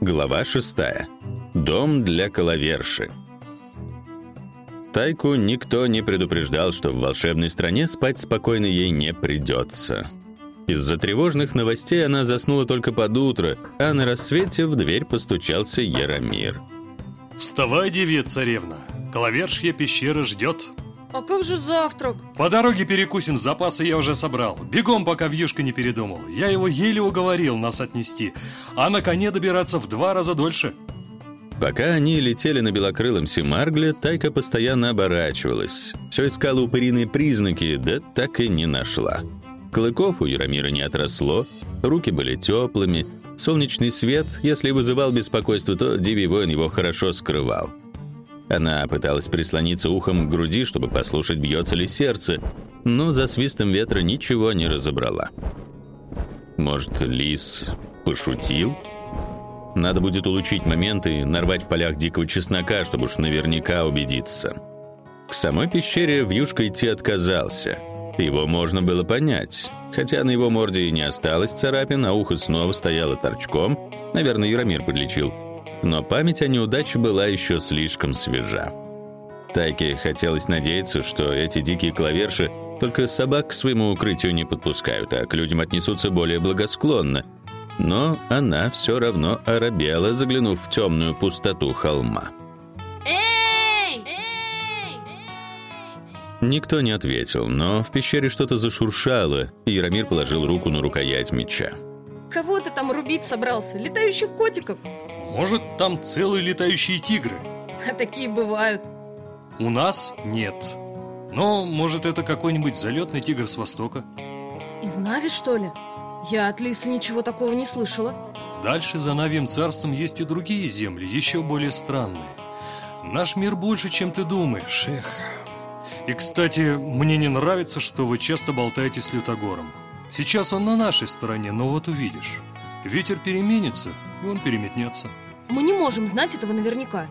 Глава 6. Дом для коловерши. Тайку никто не предупреждал, что в волшебной стране спать спокойно ей не придется. Из-за тревожных новостей она заснула только под утро, а на рассвете в дверь постучался Яромир. Вставай, девица-царевна, коловершья пещера ждет. А как же завтрак? По дороге перекусим, запасы я уже собрал. Бегом, пока Вьюшка не передумал. Я его еле уговорил нас отнести, а на коне добираться в два раза дольше. Пока они летели на белокрылом Симаргле, Тайка постоянно оборачивалась. Все искала упыриные признаки, да так и не нашла. Клыков у Яромира не отросло, руки были теплыми, солнечный свет, если вызывал беспокойство, то Дивий воин его хорошо скрывал. Она пыталась прислониться ухом к груди, чтобы послушать, бьется ли сердце, но за свистом ветра ничего не разобрала. Может, лис пошутил? Надо будет улучшить момент и нарвать в полях дикого чеснока, чтобы уж наверняка убедиться. К самой пещере Вьюшка идти отказался. Его можно было понять. Хотя на его морде и не осталось царапин, а ухо снова стояло торчком. Наверное, Яромир подлечил но память о неудаче была еще слишком свежа. Тайке хотелось надеяться, что эти дикие клаверши только собак к своему укрытию не подпускают, а к людям отнесутся более благосклонно. Но она все равно оробела, заглянув в темную пустоту холма. Эй! Никто не ответил, но в пещере что-то зашуршало, и Яромир положил руку на рукоять меча. Кого ты там рубить собрался? Летающих котиков? Может, там целые летающие тигры? А такие бывают. У нас нет. Но, может, это какой-нибудь залетный тигр с востока? Из Нави, что ли? Я от Лисы ничего такого не слышала. Дальше за Навием царством есть и другие земли, еще более странные. Наш мир больше, чем ты думаешь, эх. И, кстати, мне не нравится, что вы часто болтаете с Лютогором. Сейчас он на нашей стороне, но вот увидишь. Ветер переменится, и он переметнется. Мы не можем знать этого наверняка.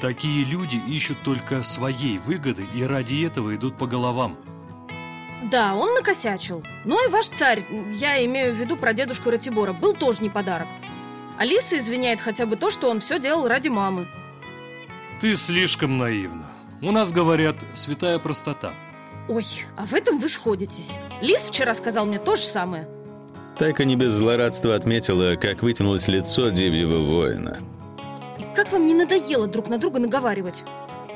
Такие люди ищут только своей выгоды и ради этого идут по головам. Да, он накосячил. Но и ваш царь, я имею в виду про дедушку Ратибора, был тоже не подарок. Алиса извиняет хотя бы то, что он все делал ради мамы. Ты слишком наивна. У нас говорят «святая простота». Ой, а в этом вы сходитесь. Лис вчера сказал мне то же самое. Тайка не без злорадства отметила, как вытянулось лицо девьего воина. И как вам не надоело друг на друга наговаривать?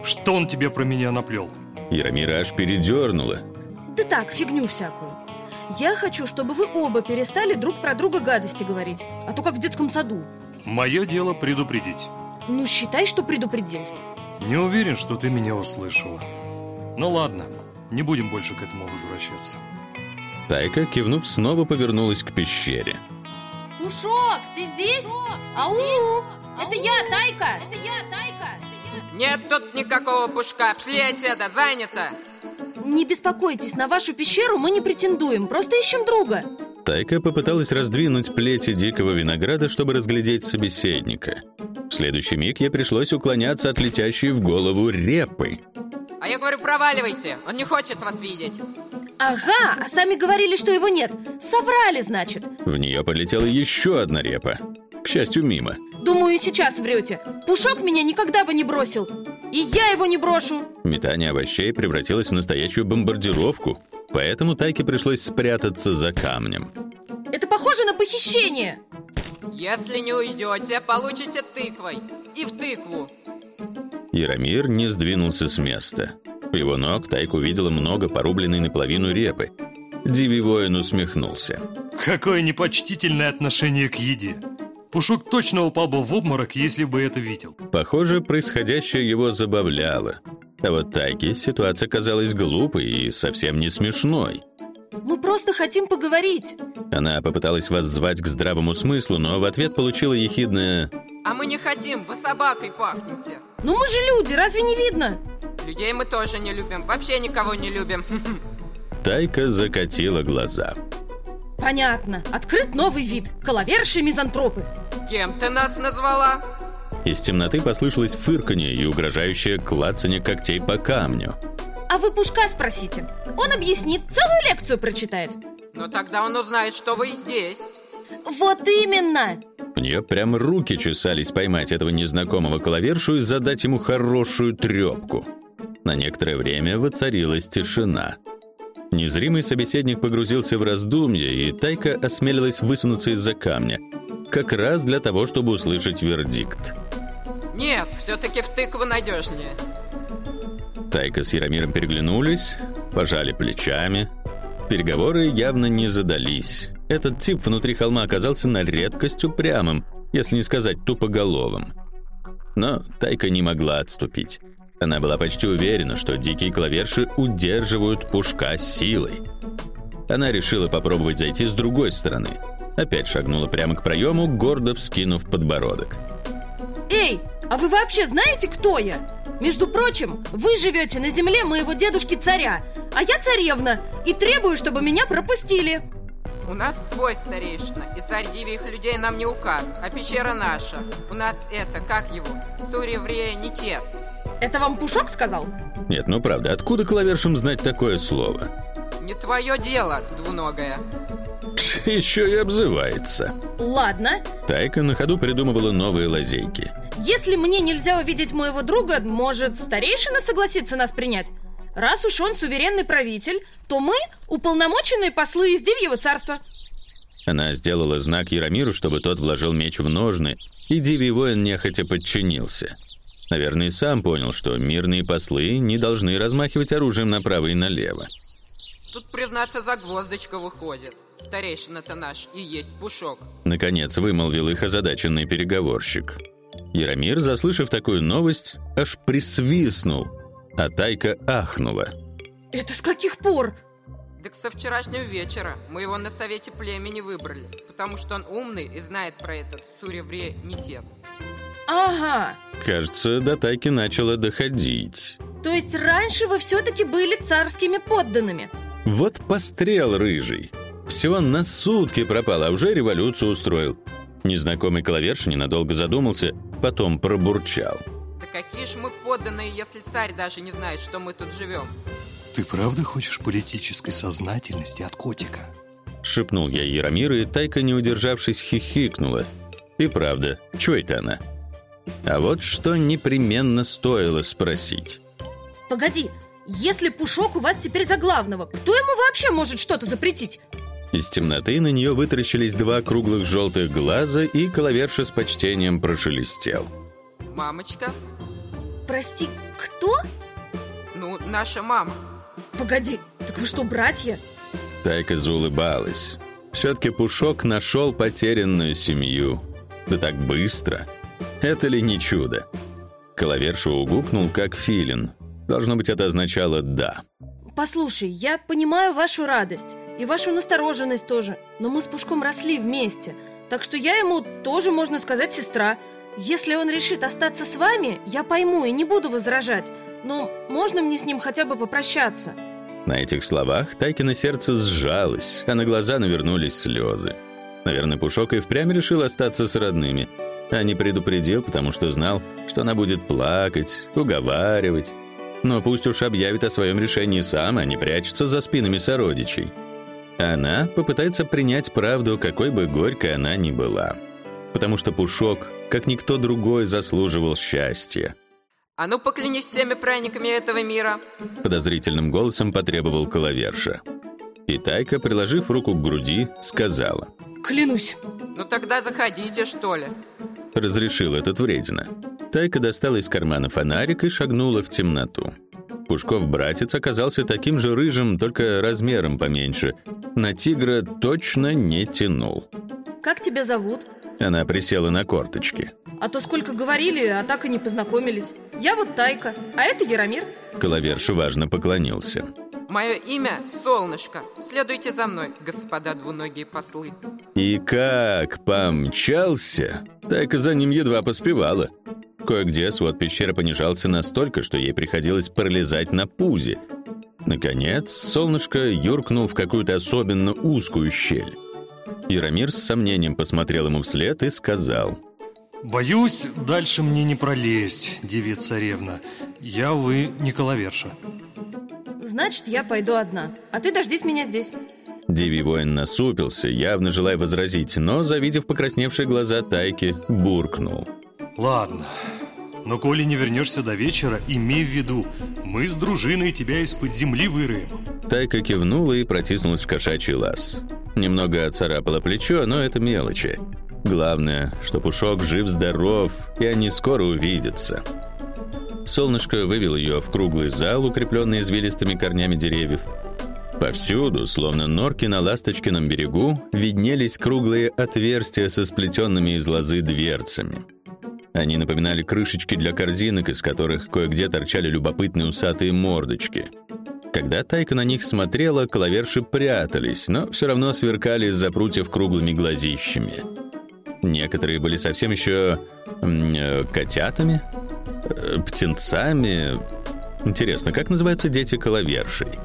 Что он тебе про меня наплел? Яромира аж передернула. Да так, фигню всякую. Я хочу, чтобы вы оба перестали друг про друга гадости говорить, а то как в детском саду. Мое дело предупредить. Ну, считай, что предупредил. Не уверен, что ты меня услышала. Ну ладно, не будем больше к этому возвращаться. Тайка, кивнув, снова повернулась к пещере. Пушок, ты здесь? Ау! Это я, Тайка! Это я, Тайка! Нет тут никакого пушка, пшли отсюда, занято! Не беспокойтесь, на вашу пещеру мы не претендуем, просто ищем друга. Тайка попыталась раздвинуть плети дикого винограда, чтобы разглядеть собеседника. В следующий миг ей пришлось уклоняться от летящей в голову репы. А я говорю, проваливайте, он не хочет вас видеть. Ага, а сами говорили, что его нет. Соврали, значит. В нее полетела еще одна репа. К счастью, мимо. Думаю, сейчас врете. Пушок меня никогда бы не бросил. И я его не брошу. Метание овощей превратилось в настоящую бомбардировку. Поэтому Тайке пришлось спрятаться за камнем. Это похоже на похищение. Если не уйдете, получите тыквой. И в тыкву. Яромир не сдвинулся с места. У его ног Тайка увидела много порубленной наполовину репы. Диви воин усмехнулся. Какое непочтительное отношение к еде. Пушок точно упал бы в обморок, если бы это видел. Похоже, происходящее его забавляло. А вот Тайке ситуация казалась глупой и совсем не смешной. Мы просто хотим поговорить. Она попыталась воззвать к здравому смыслу, но в ответ получила ехидное А мы не хотим, вы собакой пахнете. Ну мы же люди, разве не видно? Людей мы тоже не любим, вообще никого не любим. Тайка закатила глаза. Понятно. Открыт новый вид. Коловерши мизантропы. Кем ты нас назвала? Из темноты послышалось фырканье и угрожающее клацанье когтей по камню. А вы Пушка спросите. Он объяснит, целую лекцию прочитает. Ну тогда он узнает, что вы здесь. Вот именно. У нее прямо руки чесались поймать этого незнакомого клавершу и задать ему хорошую трепку. На некоторое время воцарилась тишина. Незримый собеседник погрузился в раздумье, и Тайка осмелилась высунуться из-за камня, как раз для того, чтобы услышать вердикт. Нет, все-таки в тыкву надежнее. Тайка с Яромиром переглянулись, пожали плечами. Переговоры явно не задались. Этот тип внутри холма оказался на редкость упрямым, если не сказать тупоголовым. Но Тайка не могла отступить. Она была почти уверена, что дикие клаверши удерживают пушка силой. Она решила попробовать зайти с другой стороны. Опять шагнула прямо к проему, гордо вскинув подбородок. Эй, а вы вообще знаете, кто я? Между прочим, вы живете на земле моего дедушки-царя, а я царевна, и требую, чтобы меня пропустили. У нас свой старейшина, и царь дивих людей нам не указ, а пещера наша. У нас это, как его, Сурьеврея не тет. Это вам Пушок сказал? Нет, ну правда, откуда клавершам знать такое слово? Не твое дело, двуногая. Еще и обзывается. Ладно. Тайка на ходу придумывала новые лазейки. Если мне нельзя увидеть моего друга, может, старейшина согласится нас принять? Раз уж он суверенный правитель, то мы уполномоченные послы из Дивьего царства. Она сделала знак Яромиру, чтобы тот вложил меч в ножны, и Дивий воин нехотя подчинился. Наверное, сам понял, что мирные послы не должны размахивать оружием направо и налево. Тут, признаться, загвоздочка выходит. Старейшина-то наш и есть Пушок. Наконец вымолвил их озадаченный переговорщик. Яромир, заслышав такую новость, аж присвистнул, а Тайка ахнула. Это с каких пор? Так со вчерашнего вечера мы его на совете племени выбрали, потому что он умный и знает про этот суревренитет. Ага. Кажется, до Тайки начало доходить. То есть раньше вы все-таки были царскими подданными? Вот пострел рыжий. Всего на сутки пропал, а уже революцию устроил. Незнакомый клаверш ненадолго задумался, потом пробурчал. Да какие ж мы подданные, если царь даже не знает, что мы тут живем? Ты правда хочешь политической сознательности от котика? Шепнул я Яромиру, и Тайка, не удержавшись, хихикнула. И правда, чё это она? А вот что непременно стоило спросить. Погоди, если Пушок у вас теперь за главного, кто ему вообще может что-то запретить? Из темноты на нее вытаращились два круглых желтых глаза, и коловерша с почтением прошелестел. Мамочка? Прости, кто? Ну, наша мама. Погоди, так вы что, братья? Тайка заулыбалась. Все-таки Пушок нашел потерянную семью. Да так быстро. Это ли не чудо? Коловерша угукнул, как филин. Должно быть, это означало «да». Послушай, я понимаю вашу радость и вашу настороженность тоже, но мы с Пушком росли вместе, так что я ему тоже, можно сказать, сестра. Если он решит остаться с вами, я пойму и не буду возражать, но можно мне с ним хотя бы попрощаться?» На этих словах Тайкино сердце сжалось, а на глаза навернулись слезы. Наверное, Пушок и впрямь решил остаться с родными, а не предупредил, потому что знал, что она будет плакать, уговаривать. Но пусть уж объявит о своем решении сам, а не прячется за спинами сородичей. Она попытается принять правду, какой бы горькой она ни была. Потому что Пушок, как никто другой, заслуживал счастья. А ну поклянись всеми праздниками этого мира. Подозрительным голосом потребовал Коловерша. И Тайка, приложив руку к груди, сказала. Клянусь. Ну тогда заходите, что ли. Разрешил этот вредина. Тайка достала из кармана фонарик и шагнула в темноту. Пушков братец оказался таким же рыжим, только размером поменьше. На тигра точно не тянул. Как тебя зовут? Она присела на корточки. А то сколько говорили, а так и не познакомились. Я вот Тайка, а это Яромир. Коловерш важно поклонился. Мое имя Солнышко. Следуйте за мной, господа двуногие послы. И как помчался, Тайка за ним едва поспевала. Кое-где свод пещеры понижался настолько, что ей приходилось пролезать на пузе. Наконец, солнышко юркнул в какую-то особенно узкую щель. Яромир с сомнением посмотрел ему вслед и сказал. «Боюсь, дальше мне не пролезть, девица-царевна. Я, увы, не коловерша». Значит, я пойду одна, а ты дождись меня здесь. Дивий воин насупился, явно желая возразить, но, завидев покрасневшие глаза Тайки, буркнул. Ладно, но коли не вернешься до вечера, имей в виду, мы с дружиной тебя из-под земли выроем. Тайка кивнула и протиснулась в кошачий лаз. Немного оцарапала плечо, но это мелочи. Главное, что Пушок жив-здоров, и они скоро увидятся. Солнышко вывело ее в круглый зал, укрепленный извилистыми корнями деревьев. Повсюду, словно норки на ласточкином берегу, виднелись круглые отверстия со сплетенными из лозы дверцами. Они напоминали крышечки для корзинок, из которых кое-где торчали любопытные усатые мордочки. Когда Тайка на них смотрела, клаверши прятались, но все равно сверкали из-за прутьев круглыми глазищами. Некоторые были совсем еще э, котятами, птенцами. Интересно, как называются дети коловершей?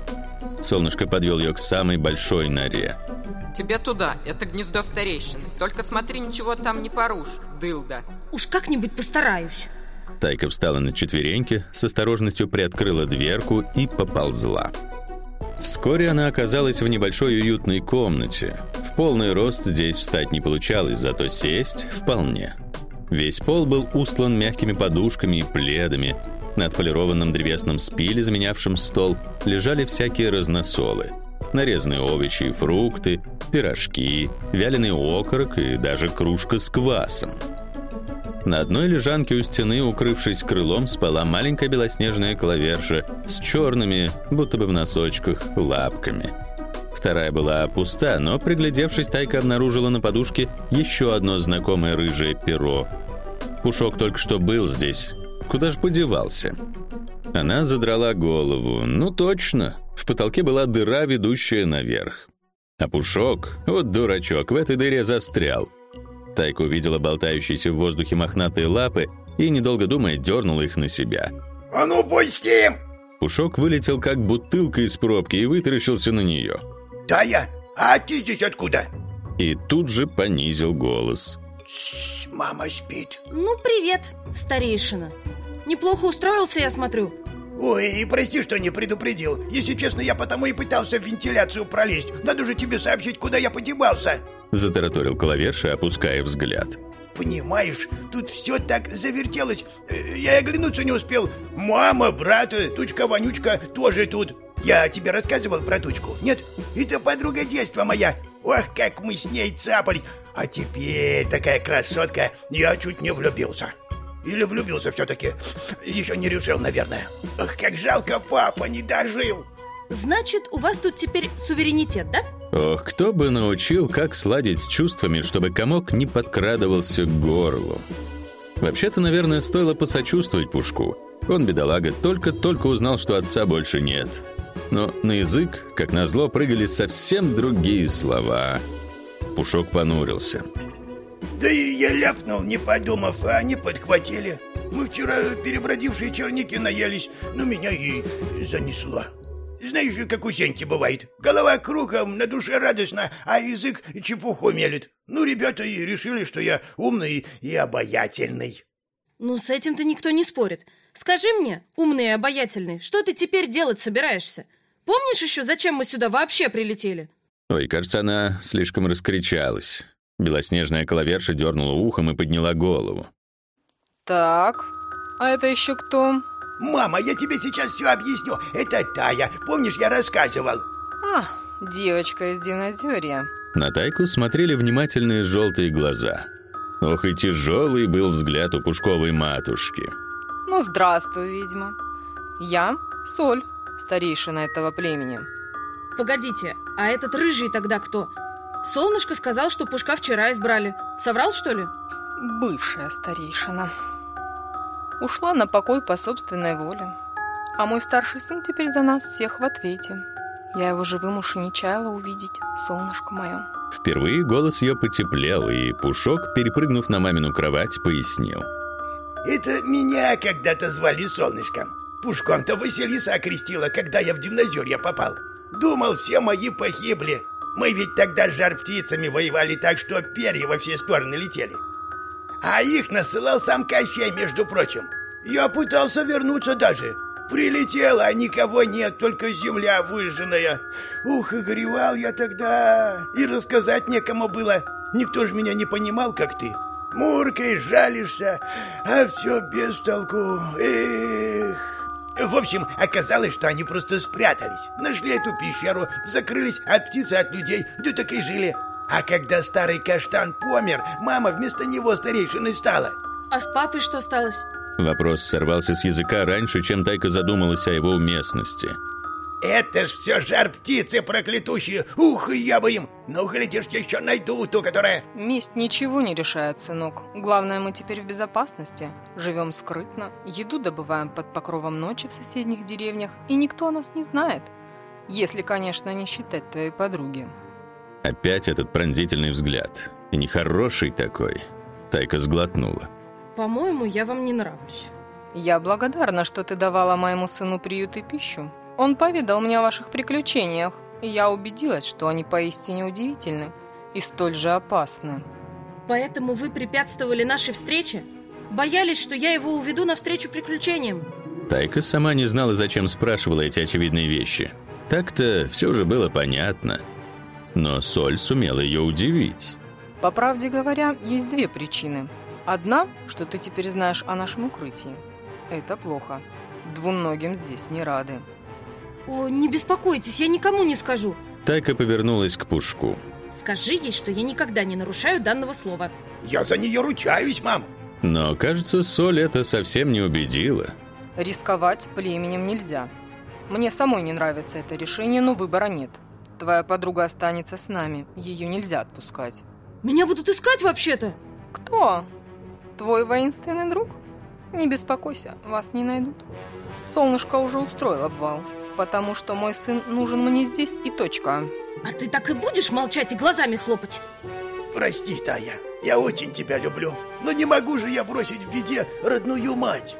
Солнышко подвел ее к самой большой норе. Тебе туда, это гнездо старейшины. Только смотри, ничего там не порушь, дылда. Уж как-нибудь постараюсь. Тайка встала на четвереньки, с осторожностью приоткрыла дверку и поползла. Вскоре она оказалась в небольшой уютной комнате. В полный рост здесь встать не получалось, зато сесть вполне. Весь пол был устлан мягкими подушками и пледами. На отполированном древесном спиле, заменявшем стол, лежали всякие разносолы. Нарезанные овощи и фрукты, пирожки, вяленый окорок и даже кружка с квасом. На одной лежанке у стены, укрывшись крылом, спала маленькая белоснежная клаверша с черными, будто бы в носочках, лапками. Вторая была пуста, но, приглядевшись, Тайка обнаружила на подушке еще одно знакомое рыжее перо. Пушок только что был здесь. Куда ж подевался? Она задрала голову. Ну точно, в потолке была дыра, ведущая наверх. А Пушок, вот дурачок, в этой дыре застрял. Тайка увидела болтающиеся в воздухе мохнатые лапы и, недолго думая, дернула их на себя. «А ну, пусти!» Пушок вылетел как бутылка из пробки и вытаращился на нее. «Тая, а ты здесь откуда?» И тут же понизил голос. Тс, «Мама спит». Ну, привет, старейшина. Неплохо устроился, я смотрю. Ой, прости, что не предупредил. Если честно, я потому и пытался в вентиляцию пролезть. Надо же тебе сообщить, куда я подевался. Затараторил клаверша, опуская взгляд. Понимаешь, тут все так завертелось. Э, Я и оглянуться не успел. Мама, брат, э, Тучка-Вонючка тоже тут. Я тебе рассказывал про Тучку, нет? Это подруга детства моя. Ох, как мы с ней цапались. А теперь такая красотка. Я чуть не влюбился. Или влюбился все-таки. Еще не решил, наверное. Ох, как жалко, папа не дожил. Значит, у вас тут теперь суверенитет, да? Ох, кто бы научил, как сладить с чувствами, чтобы комок не подкрадывался к горлу. Вообще-то, наверное, стоило посочувствовать Пушку. Он, бедолага, только-только узнал, что отца больше нет. Но на язык, как назло, прыгали совсем другие слова. Пушок понурился. Да и я ляпнул, не подумав, а они подхватили. Мы вчера перебродившие черники наелись, но меня и занесло. Знаешь, как у Сеньки бывает. Голова кругом, на душе радостно, а язык чепуху мелет. Ну, ребята и решили, что я умный и обаятельный. Ну, с этим-то никто не спорит. Скажи мне, умный и обаятельный, что ты теперь делать собираешься? Помнишь еще, зачем мы сюда вообще прилетели? Ой, кажется, она слишком раскричалась. Белоснежная клаверша дернула ухом и подняла голову. Так, а это еще кто? Мама, я тебе сейчас все объясню. Это Тая. Помнишь, я рассказывал? А, девочка из Динозерья. На Тайку смотрели внимательные желтые глаза. Ох, и тяжелый был взгляд у пушковой матушки. Ну, здравствуй, ведьма. Я Соль, старейшина этого племени. Погодите, а этот рыжий тогда кто? Солнышко сказал, что Пушка вчера избрали. Соврал, что ли? Бывшая старейшина. Ушла на покой по собственной воле. А мой старший сын теперь за нас всех в ответе. Я его живым уж и не чаяла увидеть, солнышко мое. Впервые голос ее потеплел, и Пушок, перепрыгнув на мамину кровать, пояснил. Это меня когда-то звали Солнышком. Пушком-то Василиса окрестила, когда я в динозерье попал. Думал, все мои погибли. Мы ведь тогда с жар-птицами воевали так, что перья во все стороны летели. А их насылал сам Кощей, между прочим. Я пытался вернуться даже. Прилетела, а никого нет, только земля выжженная. Ух, и горевал я тогда, и рассказать некому было. Никто же меня не понимал, как ты. Муркой жалишься, а все без толку. Эх... В общем, оказалось, что они просто спрятались. Нашли эту пещеру, закрылись от птиц и от людей, да так и жили. А когда старый каштан помер, мама вместо него старейшиной стала. А с папой что осталось? Вопрос сорвался с языка раньше, чем Тайка задумалась о его уместности. Это ж все жар птицы проклятущие. Ух, я бы им. Ну, глядишь, еще найду ту, которая... Месть ничего не решает, сынок. Главное, мы теперь в безопасности. Живем скрытно, еду добываем под покровом ночи в соседних деревнях, и никто о нас не знает. Если, конечно, не считать твоей подруги. Опять этот пронзительный взгляд. И нехороший такой. Тайка сглотнула. По-моему, я вам не нравлюсь. Я благодарна, что ты давала моему сыну приют и пищу. Он поведал мне о ваших приключениях, и я убедилась, что они поистине удивительны и столь же опасны. Поэтому вы препятствовали нашей встрече? Боялись, что я его уведу навстречу приключениям? Тайка сама не знала, зачем спрашивала эти очевидные вещи. Так-то все же было понятно. Но Соль сумела ее удивить. По правде говоря, есть две причины. Одна, что ты теперь знаешь о нашем укрытии. Это плохо. Двуногим здесь не рады. О, не беспокойтесь, я никому не скажу. Тайка повернулась к Пушку. Скажи ей, что я никогда не нарушаю данного слова. Я за нее ручаюсь, мам. Но, кажется, Соль это совсем не убедила. Рисковать племенем нельзя. Мне самой не нравится это решение, но выбора нет. Твоя подруга останется с нами. Ее нельзя отпускать. Меня будут искать вообще-то? Кто? Твой воинственный друг? Не беспокойся, вас не найдут. Солнышко уже устроил обвал потому что мой сын нужен мне здесь и точка. А ты так и будешь молчать и глазами хлопать? Прости, Тая, я очень тебя люблю, но не могу же я бросить в беде родную мать.